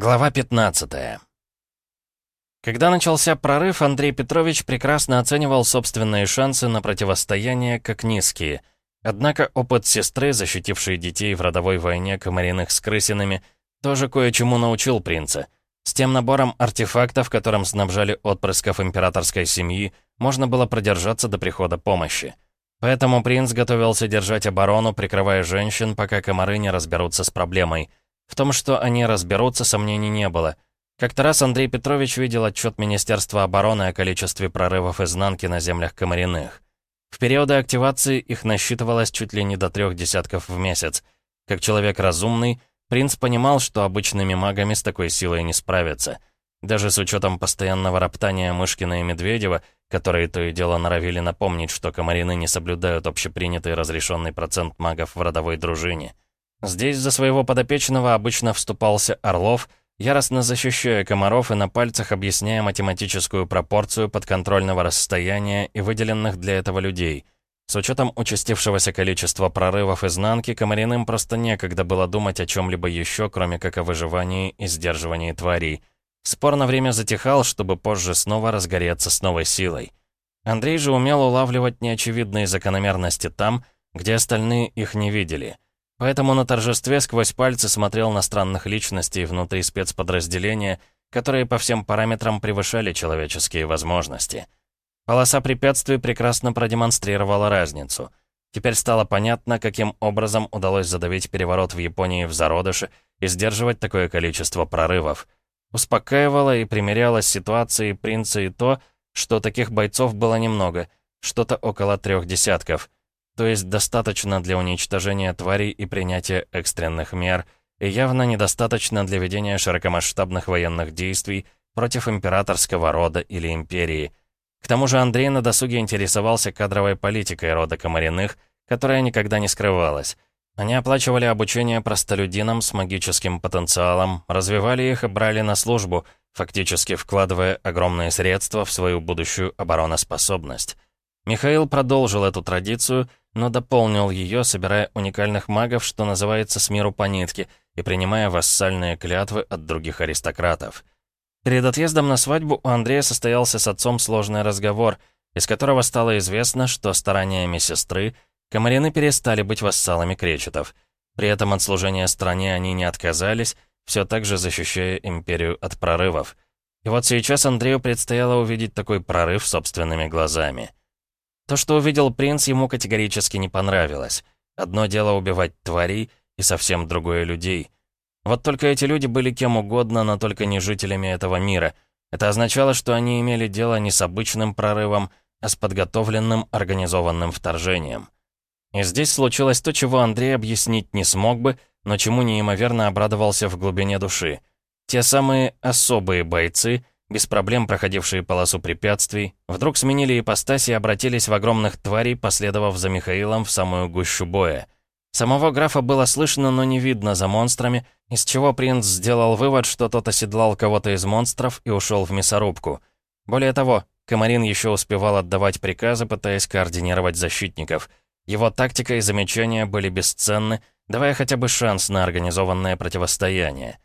Глава 15 Когда начался прорыв, Андрей Петрович прекрасно оценивал собственные шансы на противостояние как низкие. Однако опыт сестры, защитившей детей в родовой войне комариных с крысинами, тоже кое-чему научил принца. С тем набором артефактов, которым снабжали отпрысков императорской семьи, можно было продержаться до прихода помощи. Поэтому принц готовился держать оборону, прикрывая женщин, пока комары не разберутся с проблемой — в том, что они разберутся, сомнений не было. Как-то раз Андрей Петрович видел отчет Министерства обороны о количестве прорывов изнанки на землях Комариных. В периоды активации их насчитывалось чуть ли не до трех десятков в месяц. Как человек разумный, принц понимал, что обычными магами с такой силой не справиться. Даже с учетом постоянного роптания Мышкина и Медведева, которые то и дело норовили напомнить, что комарины не соблюдают общепринятый разрешенный процент магов в родовой дружине. Здесь за своего подопечного обычно вступался Орлов, яростно защищая комаров и на пальцах объясняя математическую пропорцию подконтрольного расстояния и выделенных для этого людей. С учетом участившегося количества прорывов изнанки, комариным просто некогда было думать о чем-либо еще, кроме как о выживании и сдерживании тварей. Спор на время затихал, чтобы позже снова разгореться с новой силой. Андрей же умел улавливать неочевидные закономерности там, где остальные их не видели — Поэтому на торжестве сквозь пальцы смотрел на странных личностей внутри спецподразделения, которые по всем параметрам превышали человеческие возможности. Полоса препятствий прекрасно продемонстрировала разницу. Теперь стало понятно, каким образом удалось задавить переворот в Японии в зародыше и сдерживать такое количество прорывов. Успокаивало и примеряло ситуации принца и то, что таких бойцов было немного, что-то около трех десятков — то есть достаточно для уничтожения тварей и принятия экстренных мер, и явно недостаточно для ведения широкомасштабных военных действий против императорского рода или империи. К тому же Андрей на досуге интересовался кадровой политикой рода Комариных, которая никогда не скрывалась. Они оплачивали обучение простолюдинам с магическим потенциалом, развивали их и брали на службу, фактически вкладывая огромные средства в свою будущую обороноспособность. Михаил продолжил эту традицию но дополнил ее, собирая уникальных магов, что называется, с миру по нитке, и принимая вассальные клятвы от других аристократов. Перед отъездом на свадьбу у Андрея состоялся с отцом сложный разговор, из которого стало известно, что стараниями сестры комарины перестали быть вассалами кречетов. При этом от служения стране они не отказались, все так же защищая империю от прорывов. И вот сейчас Андрею предстояло увидеть такой прорыв собственными глазами. То, что увидел принц, ему категорически не понравилось. Одно дело убивать тварей, и совсем другое — людей. Вот только эти люди были кем угодно, но только не жителями этого мира. Это означало, что они имели дело не с обычным прорывом, а с подготовленным, организованным вторжением. И здесь случилось то, чего Андрей объяснить не смог бы, но чему неимоверно обрадовался в глубине души. Те самые особые бойцы — без проблем проходившие полосу препятствий, вдруг сменили ипостаси и обратились в огромных тварей, последовав за Михаилом в самую гущу боя. Самого графа было слышно, но не видно за монстрами, из чего принц сделал вывод, что тот оседлал кого-то из монстров и ушел в мясорубку. Более того, Комарин еще успевал отдавать приказы, пытаясь координировать защитников. Его тактика и замечания были бесценны, давая хотя бы шанс на организованное противостояние.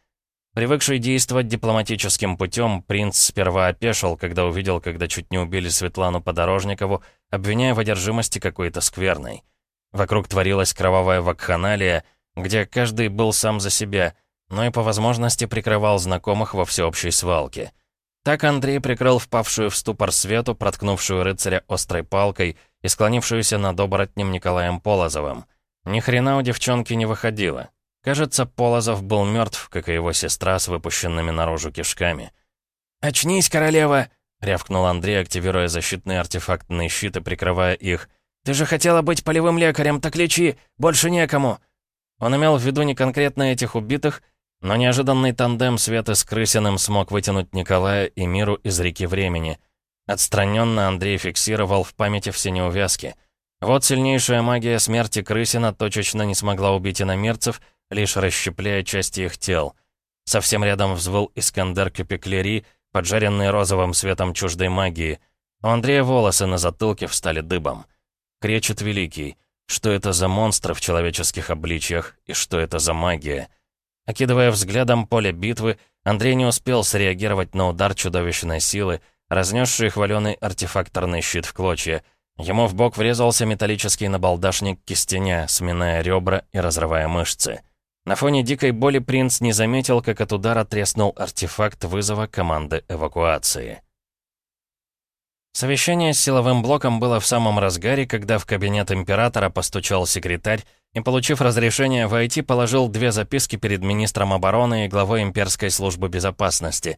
Привыкший действовать дипломатическим путем, принц сперва опешил, когда увидел, когда чуть не убили Светлану Подорожникову, обвиняя в одержимости какой-то скверной. Вокруг творилась кровавая вакханалия, где каждый был сам за себя, но и по возможности прикрывал знакомых во всеобщей свалке. Так Андрей прикрыл впавшую в ступор Свету, проткнувшую рыцаря острой палкой и склонившуюся над оборотнем Николаем Полозовым. Ни хрена у девчонки не выходило. Кажется, Полозов был мертв, как и его сестра с выпущенными наружу кишками. «Очнись, королева!» — рявкнул Андрей, активируя защитные артефактные щиты, прикрывая их. «Ты же хотела быть полевым лекарем, так лечи! Больше некому!» Он имел в виду не конкретно этих убитых, но неожиданный тандем Светы с Крысиным смог вытянуть Николая и миру из реки времени. Отстраненно Андрей фиксировал в памяти все неувязки. Вот сильнейшая магия смерти Крысина точечно не смогла убить иномерцев — лишь расщепляя части их тел. Совсем рядом взвыл Искандер Капеклери, поджаренный розовым светом чуждой магии. У Андрея волосы на затылке встали дыбом. Кречет Великий. Что это за монстры в человеческих обличьях и что это за магия? Окидывая взглядом поле битвы, Андрей не успел среагировать на удар чудовищной силы, разнесший хваленый артефакторный щит в клочья. Ему в бок врезался металлический набалдашник кистеня, сминая ребра и разрывая мышцы. На фоне дикой боли принц не заметил, как от удара треснул артефакт вызова команды эвакуации. Совещание с силовым блоком было в самом разгаре, когда в кабинет императора постучал секретарь и, получив разрешение войти, положил две записки перед министром обороны и главой имперской службы безопасности.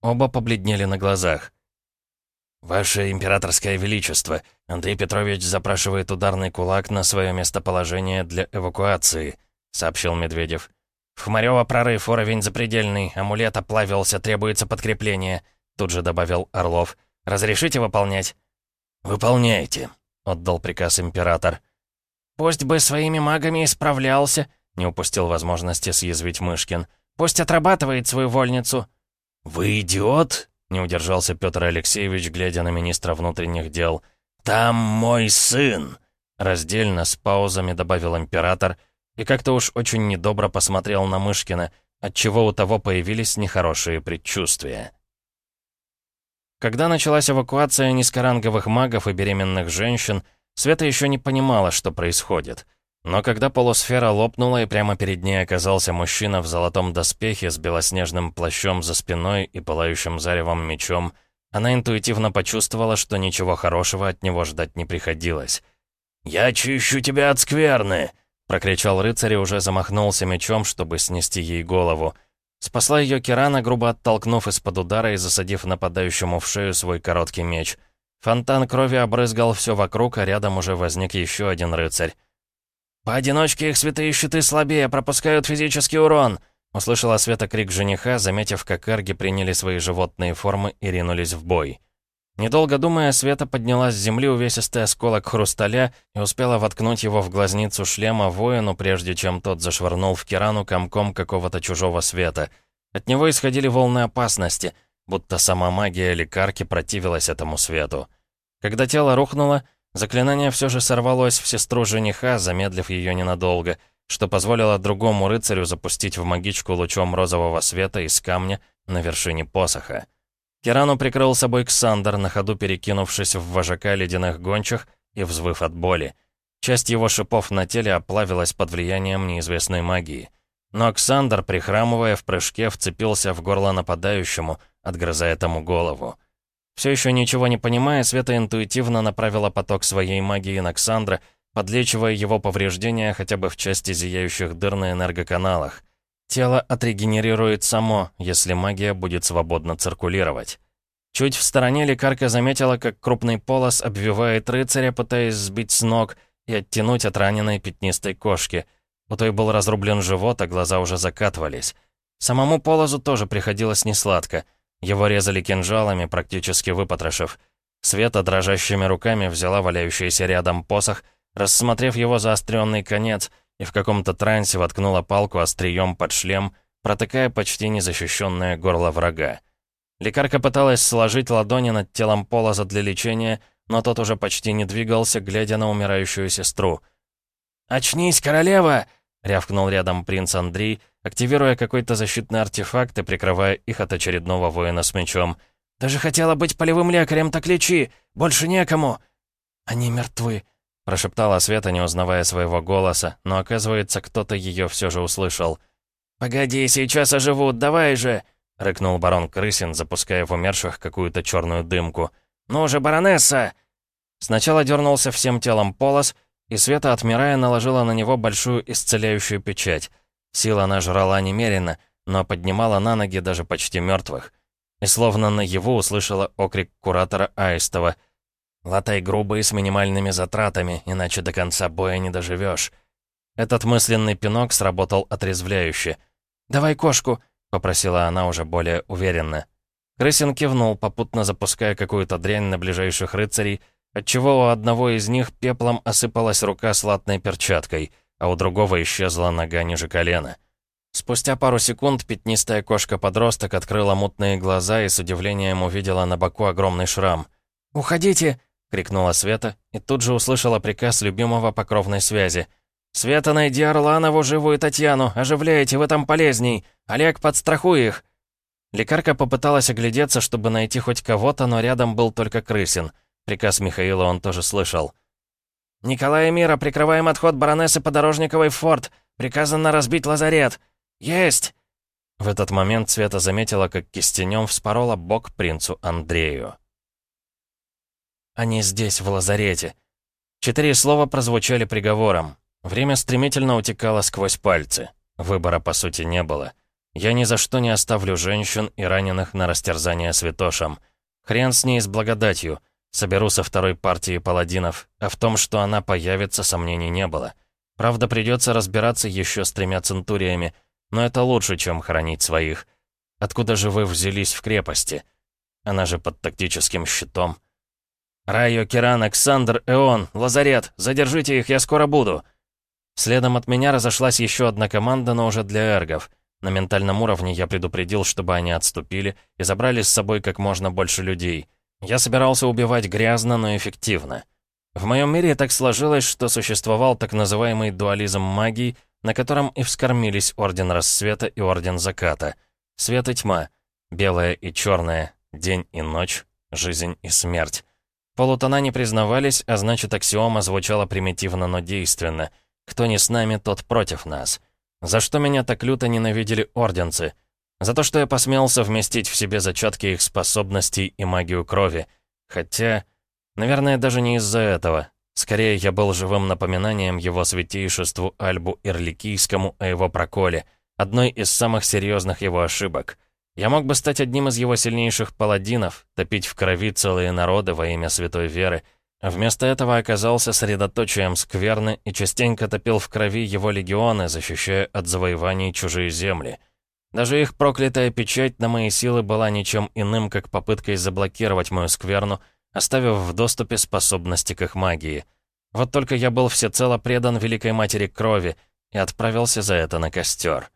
Оба побледнели на глазах. «Ваше императорское величество, Андрей Петрович запрашивает ударный кулак на свое местоположение для эвакуации», — сообщил Медведев. «В Хмарёво прорыв, уровень запредельный, амулет оплавился, требуется подкрепление», — тут же добавил Орлов. «Разрешите выполнять?» «Выполняйте», — отдал приказ император. «Пусть бы своими магами исправлялся», — не упустил возможности съязвить Мышкин. «Пусть отрабатывает свою вольницу». «Вы идиот?» — не удержался Петр Алексеевич, глядя на министра внутренних дел. «Там мой сын!» Раздельно, с паузами добавил император, и как-то уж очень недобро посмотрел на Мышкина, отчего у того появились нехорошие предчувствия. Когда началась эвакуация низкоранговых магов и беременных женщин, Света еще не понимала, что происходит. Но когда полусфера лопнула и прямо перед ней оказался мужчина в золотом доспехе с белоснежным плащом за спиной и пылающим заревом мечом, она интуитивно почувствовала, что ничего хорошего от него ждать не приходилось. «Я чищу тебя от скверны!» — прокричал рыцарь и уже замахнулся мечом, чтобы снести ей голову. Спасла ее Кирана, грубо оттолкнув из-под удара и засадив нападающему в шею свой короткий меч. Фонтан крови обрызгал все вокруг, а рядом уже возник еще один рыцарь. «Поодиночке их святые щиты слабее, пропускают физический урон!» Услышала Света крик жениха, заметив, как эрги приняли свои животные формы и ринулись в бой. Недолго думая, Света подняла с земли увесистый осколок хрусталя и успела воткнуть его в глазницу шлема воину, прежде чем тот зашвырнул в Кирану комком какого-то чужого света. От него исходили волны опасности, будто сама магия лекарки противилась этому свету. Когда тело рухнуло, заклинание все же сорвалось в сестру жениха, замедлив ее ненадолго, что позволило другому рыцарю запустить в магичку лучом розового света из камня на вершине посоха. Кирану прикрыл собой Ксандр, на ходу перекинувшись в вожака ледяных гончих и взвыв от боли. Часть его шипов на теле оплавилась под влиянием неизвестной магии. Но Ксандр, прихрамывая в прыжке, вцепился в горло нападающему, отгрызая тому голову. Все еще ничего не понимая, Света интуитивно направила поток своей магии на Ксандра, подлечивая его повреждения хотя бы в части зияющих дыр на энергоканалах. Тело отрегенерирует само, если магия будет свободно циркулировать. Чуть в стороне лекарка заметила, как крупный полос обвивает рыцаря, пытаясь сбить с ног и оттянуть от раненой пятнистой кошки. У той был разрублен живот, а глаза уже закатывались. Самому полозу тоже приходилось несладко. Его резали кинжалами, практически выпотрошив. Света дрожащими руками взяла валяющийся рядом посох, рассмотрев его заостренный конец — и в каком-то трансе воткнула палку острием под шлем, протыкая почти незащищенное горло врага. Лекарка пыталась сложить ладони над телом Полоза для лечения, но тот уже почти не двигался, глядя на умирающую сестру. «Очнись, королева!» — рявкнул рядом принц Андрей, активируя какой-то защитный артефакт и прикрывая их от очередного воина с мечом. «Ты же хотела быть полевым лекарем, так лечи! Больше некому!» «Они мертвы», Прошептала Света, не узнавая своего голоса, но оказывается, кто-то ее все же услышал. «Погоди, сейчас оживут, давай же!» — рыкнул барон Крысин, запуская в умерших какую-то черную дымку. «Ну же, баронесса!» Сначала дернулся всем телом полос, и Света, отмирая, наложила на него большую исцеляющую печать. Сила она жрала немерено, но поднимала на ноги даже почти мертвых. И словно на его услышала окрик куратора Аистова — Латай грубые с минимальными затратами, иначе до конца боя не доживешь. Этот мысленный пинок сработал отрезвляюще. «Давай кошку», — попросила она уже более уверенно. Крысин кивнул, попутно запуская какую-то дрянь на ближайших рыцарей, отчего у одного из них пеплом осыпалась рука с латной перчаткой, а у другого исчезла нога ниже колена. Спустя пару секунд пятнистая кошка-подросток открыла мутные глаза и с удивлением увидела на боку огромный шрам. «Уходите!» — крикнула Света и тут же услышала приказ любимого по кровной связи. «Света, найди Орланову, живую Татьяну! Оживляйте, вы там полезней! Олег, подстрахуй их!» Лекарка попыталась оглядеться, чтобы найти хоть кого-то, но рядом был только Крысин. Приказ Михаила он тоже слышал. «Николай и Мира, прикрываем отход баронессы Подорожниковой в форт. Приказано разбить лазарет. Есть!» В этот момент Света заметила, как кистенем вспорола бок принцу Андрею. «Они здесь, в лазарете». Четыре слова прозвучали приговором. Время стремительно утекало сквозь пальцы. Выбора, по сути, не было. Я ни за что не оставлю женщин и раненых на растерзание святошам. Хрен с ней с благодатью. Соберу со второй партии паладинов, а в том, что она появится, сомнений не было. Правда, придется разбираться еще с тремя центуриями, но это лучше, чем хоронить своих. Откуда же вы взялись в крепости? Она же под тактическим щитом. «Райо, Киран, Александр, Эон, Лазарет, задержите их, я скоро буду!» Следом от меня разошлась еще одна команда, но уже для эргов. На ментальном уровне я предупредил, чтобы они отступили и забрали с собой как можно больше людей. Я собирался убивать грязно, но эффективно. В моем мире так сложилось, что существовал так называемый дуализм магии, на котором и вскормились Орден Рассвета и Орден Заката. Свет и тьма, белое и черное, день и ночь, жизнь и смерть. Полутона не признавались, а значит, аксиома звучала примитивно, но действенно. Кто не с нами, тот против нас. За что меня так люто ненавидели орденцы? За то, что я посмел совместить в себе зачатки их способностей и магию крови. Хотя, наверное, даже не из-за этого. Скорее, я был живым напоминанием его святейшеству Альбу Ирликийскому о его проколе, одной из самых серьезных его ошибок. Я мог бы стать одним из его сильнейших паладинов, топить в крови целые народы во имя святой веры, Вместо этого оказался средоточием скверны и частенько топил в крови его легионы, защищая от завоеваний чужие земли. Даже их проклятая печать на мои силы была ничем иным, как попыткой заблокировать мою скверну, оставив в доступе способности к их магии. Вот только я был всецело предан Великой Матери Крови и отправился за это на костер.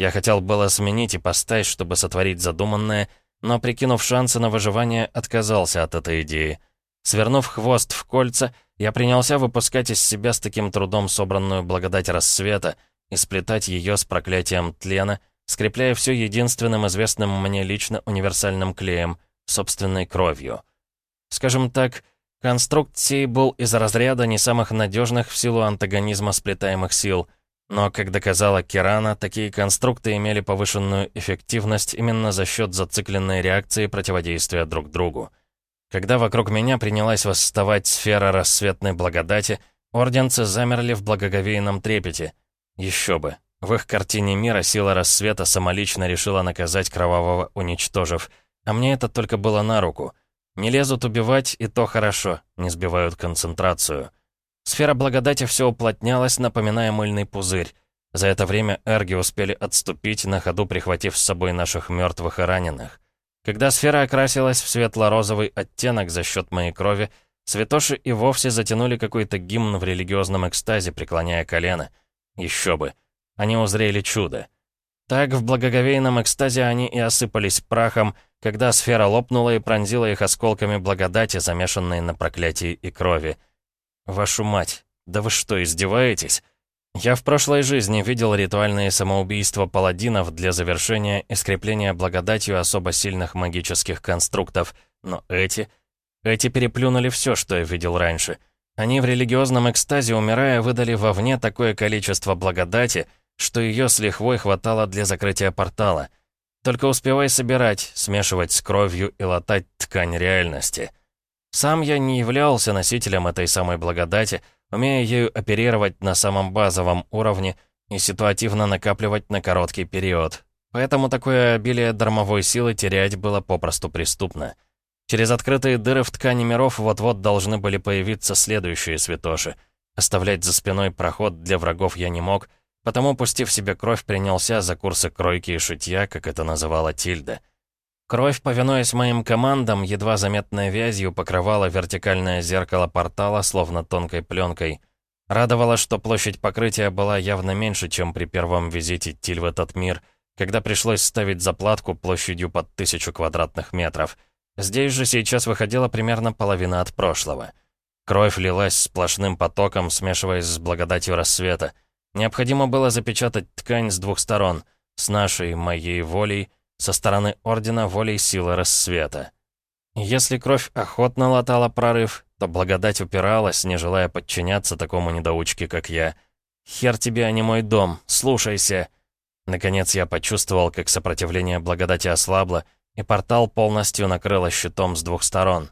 Я хотел было сменить ипостась, чтобы сотворить задуманное, но, прикинув шансы на выживание, отказался от этой идеи — Свернув хвост в кольца, я принялся выпускать из себя с таким трудом собранную благодать рассвета и сплетать ее с проклятием тлена, скрепляя все единственным известным мне лично универсальным клеем, собственной кровью. Скажем так, конструкт сей был из разряда не самых надежных в силу антагонизма сплетаемых сил, но, как доказала Кирана, такие конструкты имели повышенную эффективность именно за счет зацикленной реакции противодействия друг другу. Когда вокруг меня принялась восставать сфера рассветной благодати, орденцы замерли в благоговейном трепете. Еще бы. В их картине мира сила рассвета самолично решила наказать кровавого, уничтожив. А мне это только было на руку. Не лезут убивать, и то хорошо, не сбивают концентрацию. Сфера благодати все уплотнялась, напоминая мыльный пузырь. За это время эрги успели отступить, на ходу прихватив с собой наших мертвых и раненых. Когда сфера окрасилась в светло-розовый оттенок за счет моей крови, святоши и вовсе затянули какой-то гимн в религиозном экстазе, преклоняя колено. Еще бы. Они узрели чудо. Так, в благоговейном экстазе они и осыпались прахом, когда сфера лопнула и пронзила их осколками благодати, замешанной на проклятии и крови. «Вашу мать! Да вы что, издеваетесь?» Я в прошлой жизни видел ритуальные самоубийства паладинов для завершения и скрепления благодатью особо сильных магических конструктов, но эти... Эти переплюнули все, что я видел раньше. Они в религиозном экстазе, умирая, выдали вовне такое количество благодати, что ее с лихвой хватало для закрытия портала. Только успевай собирать, смешивать с кровью и латать ткань реальности. Сам я не являлся носителем этой самой благодати, умея ею оперировать на самом базовом уровне и ситуативно накапливать на короткий период. Поэтому такое обилие дармовой силы терять было попросту преступно. Через открытые дыры в ткани миров вот-вот должны были появиться следующие святоши. Оставлять за спиной проход для врагов я не мог, потому, пустив себе кровь, принялся за курсы кройки и шитья, как это называла Тильда. Кровь, повинуясь моим командам, едва заметной вязью покрывала вертикальное зеркало портала, словно тонкой пленкой. Радовало, что площадь покрытия была явно меньше, чем при первом визите Тиль в этот мир, когда пришлось ставить заплатку площадью под тысячу квадратных метров. Здесь же сейчас выходила примерно половина от прошлого. Кровь лилась сплошным потоком, смешиваясь с благодатью рассвета. Необходимо было запечатать ткань с двух сторон, с нашей, моей волей, со стороны Ордена волей силы рассвета. Если кровь охотно латала прорыв, то благодать упиралась, не желая подчиняться такому недоучке, как я. «Хер тебе, а не мой дом, слушайся!» Наконец я почувствовал, как сопротивление благодати ослабло, и портал полностью накрыло щитом с двух сторон.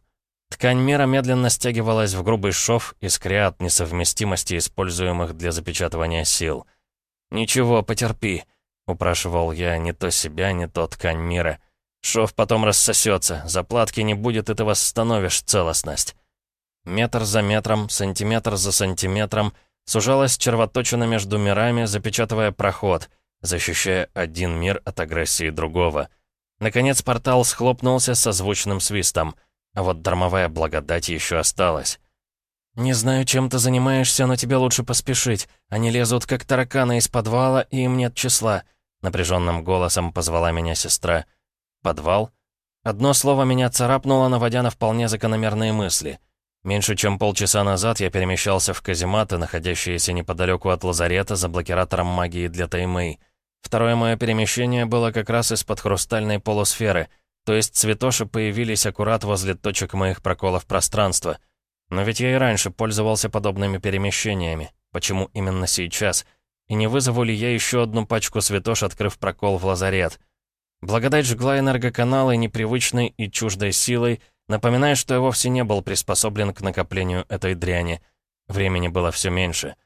Ткань мира медленно стягивалась в грубый шов, искря от несовместимости используемых для запечатывания сил. «Ничего, потерпи», — упрашивал я не то себя, не то ткань мира. «Шов потом рассосется, заплатки не будет, и ты восстановишь целостность». Метр за метром, сантиметр за сантиметром сужалась червоточина между мирами, запечатывая проход, защищая один мир от агрессии другого. Наконец портал схлопнулся со звучным свистом, а вот дармовая благодать еще осталась. «Не знаю, чем ты занимаешься, но тебе лучше поспешить. Они лезут, как тараканы из подвала, и им нет числа», — напряженным голосом позвала меня сестра. «Подвал?» Одно слово меня царапнуло, наводя на вполне закономерные мысли. Меньше чем полчаса назад я перемещался в казематы, находящиеся неподалеку от лазарета, за блокиратором магии для Таймэй. Второе мое перемещение было как раз из-под хрустальной полусферы, то есть цветоши появились аккурат возле точек моих проколов пространства. Но ведь я и раньше пользовался подобными перемещениями. Почему именно сейчас? И не вызову ли я еще одну пачку цветош, открыв прокол в лазарет? Благодать жгла энергоканалы непривычной и чуждой силой, напоминая, что я вовсе не был приспособлен к накоплению этой дряни. Времени было все меньше.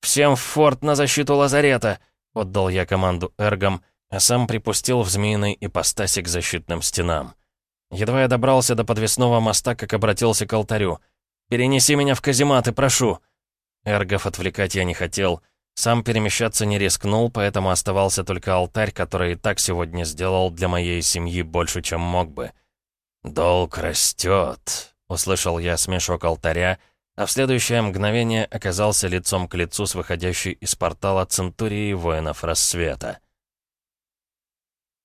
«Всем в форт на защиту лазарета!» Отдал я команду эргам, а сам припустил в змеиной ипостаси к защитным стенам. Едва я добрался до подвесного моста, как обратился к алтарю. «Перенеси меня в казематы, прошу!» Эргов отвлекать я не хотел. Сам перемещаться не рискнул, поэтому оставался только алтарь, который и так сегодня сделал для моей семьи больше, чем мог бы. «Долг растет», — услышал я смешок алтаря, а в следующее мгновение оказался лицом к лицу с выходящей из портала Центурии воинов рассвета.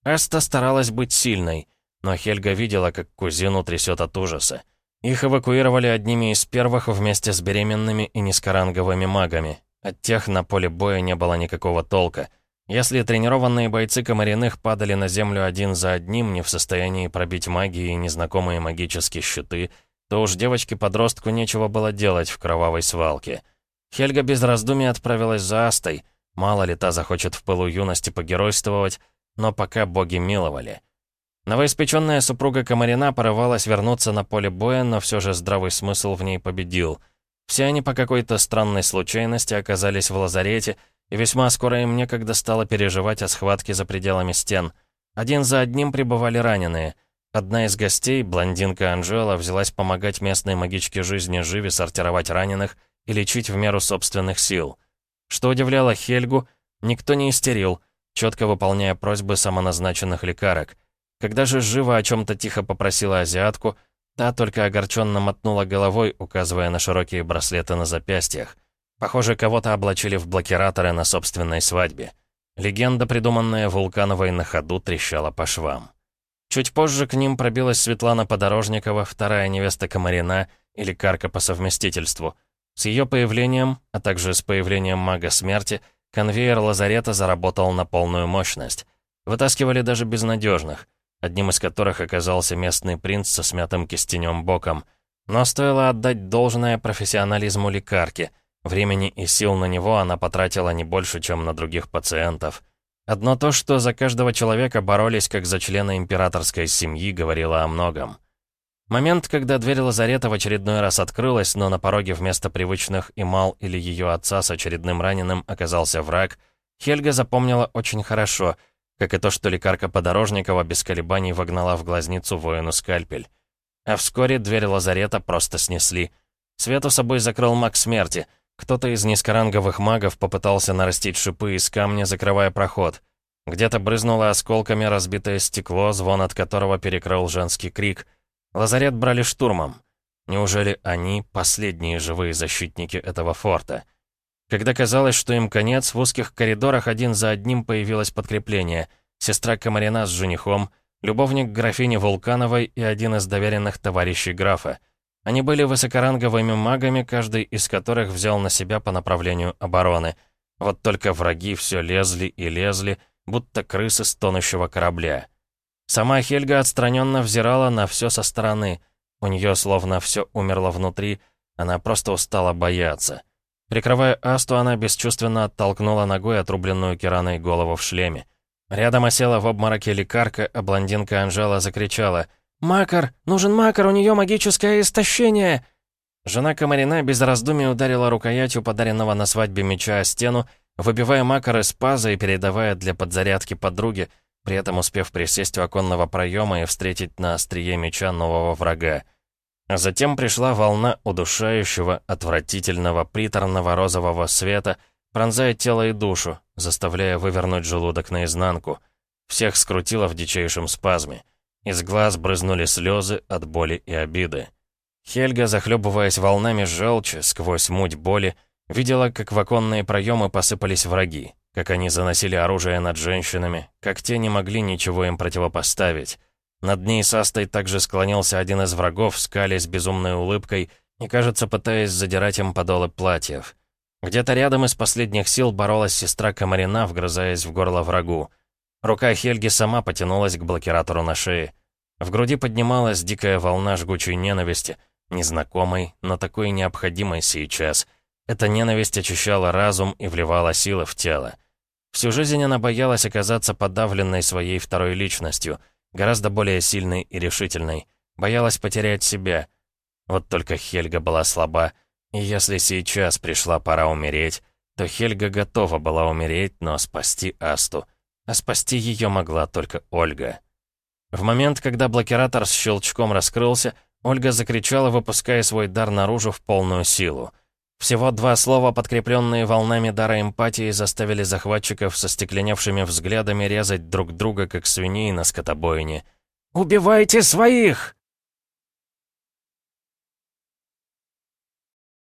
Эста старалась быть сильной, но Хельга видела, как кузину трясет от ужаса. Их эвакуировали одними из первых вместе с беременными и низкоранговыми магами. От тех на поле боя не было никакого толка. Если тренированные бойцы комариных падали на землю один за одним, не в состоянии пробить магии и незнакомые магические щиты — то уж девочке-подростку нечего было делать в кровавой свалке. Хельга без раздумий отправилась за Астой. Мало ли та захочет в пылу юности погеройствовать, но пока боги миловали. Новоиспеченная супруга Комарина порывалась вернуться на поле боя, но все же здравый смысл в ней победил. Все они по какой-то странной случайности оказались в лазарете, и весьма скоро им некогда стало переживать о схватке за пределами стен. Один за одним прибывали раненые — Одна из гостей, блондинка Анжела, взялась помогать местной магичке жизни Живи сортировать раненых и лечить в меру собственных сил. Что удивляло Хельгу, никто не истерил, четко выполняя просьбы самоназначенных лекарок. Когда же Жива о чем-то тихо попросила азиатку, та только огорченно мотнула головой, указывая на широкие браслеты на запястьях. Похоже, кого-то облачили в блокираторы на собственной свадьбе. Легенда, придуманная Вулкановой на ходу, трещала по швам. Чуть позже к ним пробилась Светлана Подорожникова, вторая невеста Комарина или Карка по совместительству. С ее появлением, а также с появлением мага смерти, конвейер лазарета заработал на полную мощность. Вытаскивали даже безнадежных, одним из которых оказался местный принц со смятым кистенем боком. Но стоило отдать должное профессионализму лекарки. Времени и сил на него она потратила не больше, чем на других пациентов. Одно то, что за каждого человека боролись как за члена императорской семьи, говорило о многом. Момент, когда дверь лазарета в очередной раз открылась, но на пороге вместо привычных Имал или ее отца с очередным раненым оказался враг, Хельга запомнила очень хорошо, как и то, что лекарка Подорожникова без колебаний вогнала в глазницу воину скальпель. А вскоре дверь лазарета просто снесли. Свету собой закрыл маг смерти — кто-то из низкоранговых магов попытался нарастить шипы из камня, закрывая проход. Где-то брызнуло осколками разбитое стекло, звон от которого перекрыл женский крик. Лазарет брали штурмом. Неужели они — последние живые защитники этого форта? Когда казалось, что им конец, в узких коридорах один за одним появилось подкрепление. Сестра Комарина с женихом, любовник графини Вулкановой и один из доверенных товарищей графа. Они были высокоранговыми магами, каждый из которых взял на себя по направлению обороны. Вот только враги все лезли и лезли, будто крысы с тонущего корабля. Сама Хельга отстраненно взирала на все со стороны. У нее словно все умерло внутри, она просто устала бояться. Прикрывая Асту, она бесчувственно оттолкнула ногой отрубленную Кираной голову в шлеме. Рядом осела в обмороке лекарка, а блондинка Анжела закричала «Макар! Нужен макар, у нее магическое истощение!» Жена Комарина без раздумий ударила рукоятью подаренного на свадьбе меча о стену, выбивая макар из паза и передавая для подзарядки подруге, при этом успев присесть у оконного проема и встретить на острие меча нового врага. А затем пришла волна удушающего, отвратительного, приторного розового света, пронзая тело и душу, заставляя вывернуть желудок наизнанку. Всех скрутило в дичайшем спазме. Из глаз брызнули слезы от боли и обиды. Хельга, захлебываясь волнами желчи сквозь муть боли, видела, как в оконные проемы посыпались враги, как они заносили оружие над женщинами, как те не могли ничего им противопоставить. Над ней с Астой также склонился один из врагов, скалясь безумной улыбкой и, кажется, пытаясь задирать им подолы платьев. Где-то рядом из последних сил боролась сестра Комарина, вгрызаясь в горло врагу. Рука Хельги сама потянулась к блокиратору на шее. В груди поднималась дикая волна жгучей ненависти, незнакомой, но такой необходимой сейчас. Эта ненависть очищала разум и вливала силы в тело. Всю жизнь она боялась оказаться подавленной своей второй личностью — Гораздо более сильной и решительной. Боялась потерять себя. Вот только Хельга была слаба. И если сейчас пришла пора умереть, то Хельга готова была умереть, но спасти Асту. А спасти ее могла только Ольга. В момент, когда блокиратор с щелчком раскрылся, Ольга закричала, выпуская свой дар наружу в полную силу. Всего два слова, подкрепленные волнами дара эмпатии, заставили захватчиков со стекленевшими взглядами резать друг друга, как свиней на скотобойне. «Убивайте своих!»